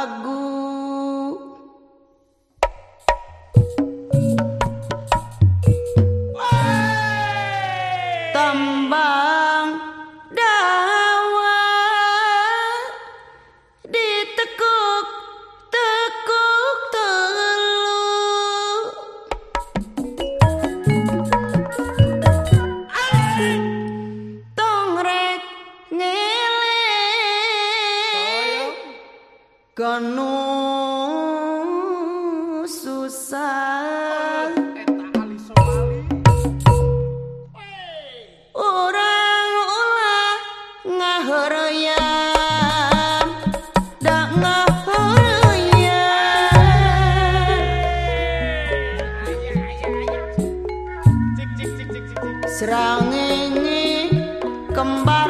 lagu Kanu susah orang ulah ngaharayan. Dak ngaharayan serangenge kembar